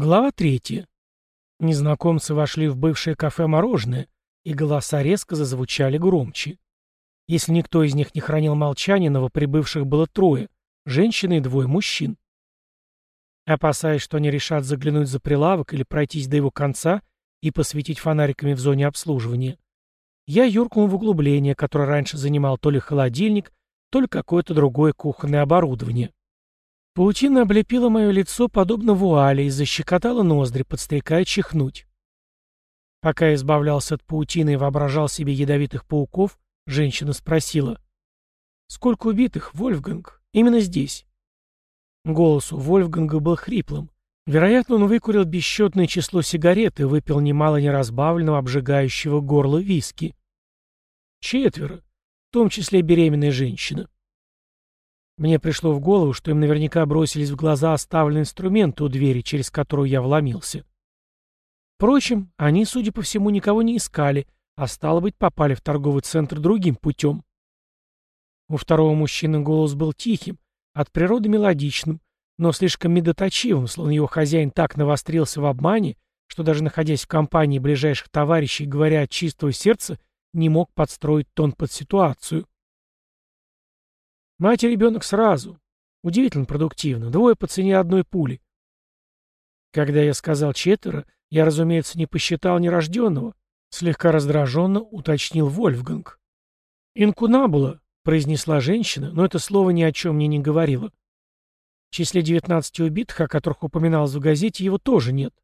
Глава третья. Незнакомцы вошли в бывшее кафе «Мороженое», и голоса резко зазвучали громче. Если никто из них не хранил молчания, новоприбывших было трое — женщины и двое мужчин. Опасаясь, что они решат заглянуть за прилавок или пройтись до его конца и посветить фонариками в зоне обслуживания, я юркнул в углубление, которое раньше занимал то ли холодильник, то ли какое-то другое кухонное оборудование. Паутина облепила мое лицо, подобно вуале, и защекотала ноздри, подстрекая чихнуть. Пока я избавлялся от паутины и воображал себе ядовитых пауков, женщина спросила. «Сколько убитых, Вольфганг? Именно здесь?» Голос у Вольфганга был хриплым. Вероятно, он выкурил бесчетное число сигарет и выпил немало неразбавленного обжигающего горло виски. Четверо, в том числе беременная женщина. Мне пришло в голову, что им наверняка бросились в глаза оставленные инструменты у двери, через которую я вломился. Впрочем, они, судя по всему, никого не искали, а стало быть, попали в торговый центр другим путем. У второго мужчины голос был тихим, от природы мелодичным, но слишком медоточивым, словно его хозяин так навострился в обмане, что даже находясь в компании ближайших товарищей, говоря от чистого сердца, не мог подстроить тон под ситуацию. Мать и ребенок сразу. Удивительно продуктивно. Двое по цене одной пули. Когда я сказал четверо, я, разумеется, не посчитал нерожденного. Слегка раздраженно уточнил Вольфганг. «Инкунабула», — произнесла женщина, но это слово ни о чем мне не говорило. В числе 19 убитых, о которых упоминалось в газете, его тоже нет.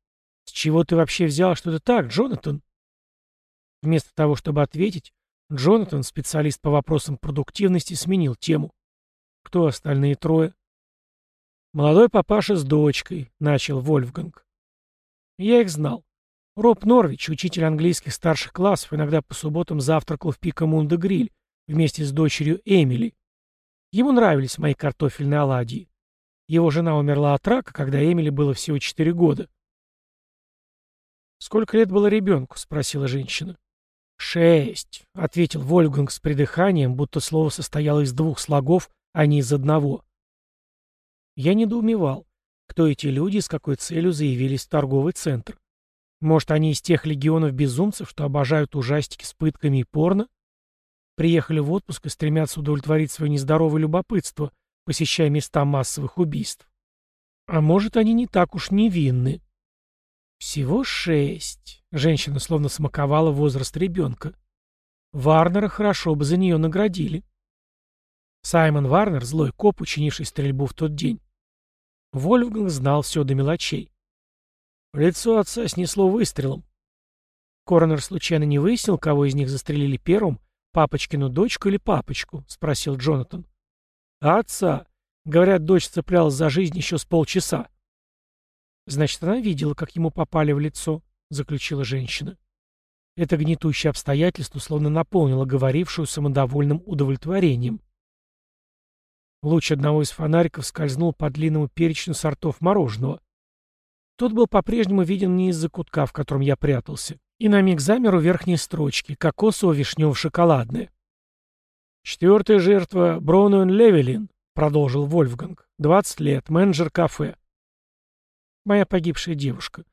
С чего ты вообще взял, что это так, Джонатан? Вместо того, чтобы ответить, Джонатан, специалист по вопросам продуктивности, сменил тему. Кто остальные трое? Молодой папаша с дочкой, начал Вольфганг. Я их знал. Роб Норвич, учитель английских старших классов, иногда по субботам завтракал в Пика Мунда Гриль вместе с дочерью Эмили. Ему нравились мои картофельные оладьи. Его жена умерла от рака, когда Эмили было всего четыре года. «Сколько лет было ребенку?» — спросила женщина. «Шесть», — ответил Вольфганг с придыханием, будто слово состояло из двух слогов, а не из одного. Я недоумевал, кто эти люди и с какой целью заявились в торговый центр. Может, они из тех легионов безумцев, что обожают ужастики с пытками и порно? Приехали в отпуск и стремятся удовлетворить свое нездоровое любопытство, посещая места массовых убийств. А может, они не так уж невинны. Всего шесть. Женщина словно смаковала возраст ребенка. Варнера хорошо бы за нее наградили. Саймон Варнер, злой коп, учинивший стрельбу в тот день. Вольфганг знал все до мелочей. Лицо отца снесло выстрелом. Коронер случайно не выяснил, кого из них застрелили первым, папочкину дочку или папочку? — спросил Джонатан. Отца. Говорят, дочь цеплялась за жизнь еще с полчаса. Значит, она видела, как ему попали в лицо, — заключила женщина. Это гнетущее обстоятельство словно наполнило говорившую самодовольным удовлетворением. Луч одного из фонариков скользнул по длинному перечню сортов мороженого. Тот был по-прежнему виден не из-за кутка, в котором я прятался, и на миг замер у верхней строчки, кокосово-вишнево-шоколадное. «Четвертая жертва — Броунуэн Левелин», — продолжил Вольфганг. «Двадцать лет, менеджер кафе». Моя погибшая девушка.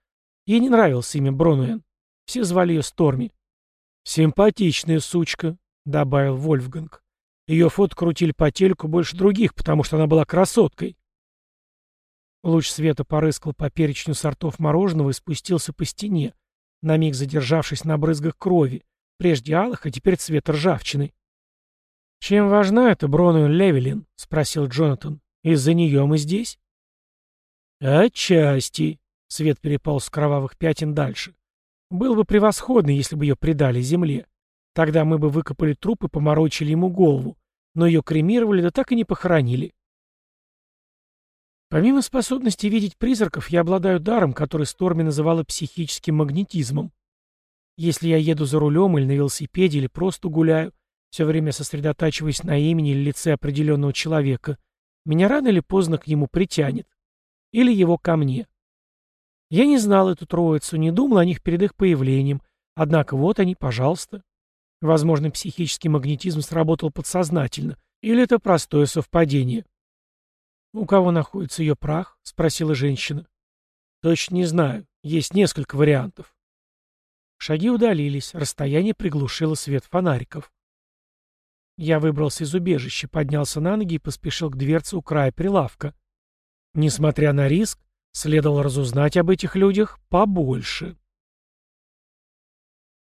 Ей не нравилось имя Бронуэн. Все звали ее Сторми. «Симпатичная сучка», — добавил Вольфганг. Ее фото крутили по телеку больше других, потому что она была красоткой. Луч света порыскал по перечню сортов мороженого и спустился по стене, на миг задержавшись на брызгах крови, прежде алых, а теперь цвет ржавчины. «Чем важна эта Бронуэн Левелин?» — спросил Джонатан. «Из-за нее мы здесь?» «Отчасти», — свет перепал с кровавых пятен дальше. «Был бы превосходно, если бы ее предали земле. Тогда мы бы выкопали труп и поморочили ему голову но ее кремировали, да так и не похоронили. Помимо способности видеть призраков, я обладаю даром, который Сторми называла психическим магнетизмом. Если я еду за рулем или на велосипеде, или просто гуляю, все время сосредотачиваясь на имени или лице определенного человека, меня рано или поздно к нему притянет. Или его ко мне. Я не знал эту троицу, не думал о них перед их появлением, однако вот они, пожалуйста. Возможно, психический магнетизм сработал подсознательно, или это простое совпадение. «У кого находится ее прах?» — спросила женщина. Точно не знаю. Есть несколько вариантов. Шаги удалились, расстояние приглушило свет фонариков. Я выбрался из убежища, поднялся на ноги и поспешил к дверце у края прилавка. Несмотря на риск, следовало разузнать об этих людях побольше.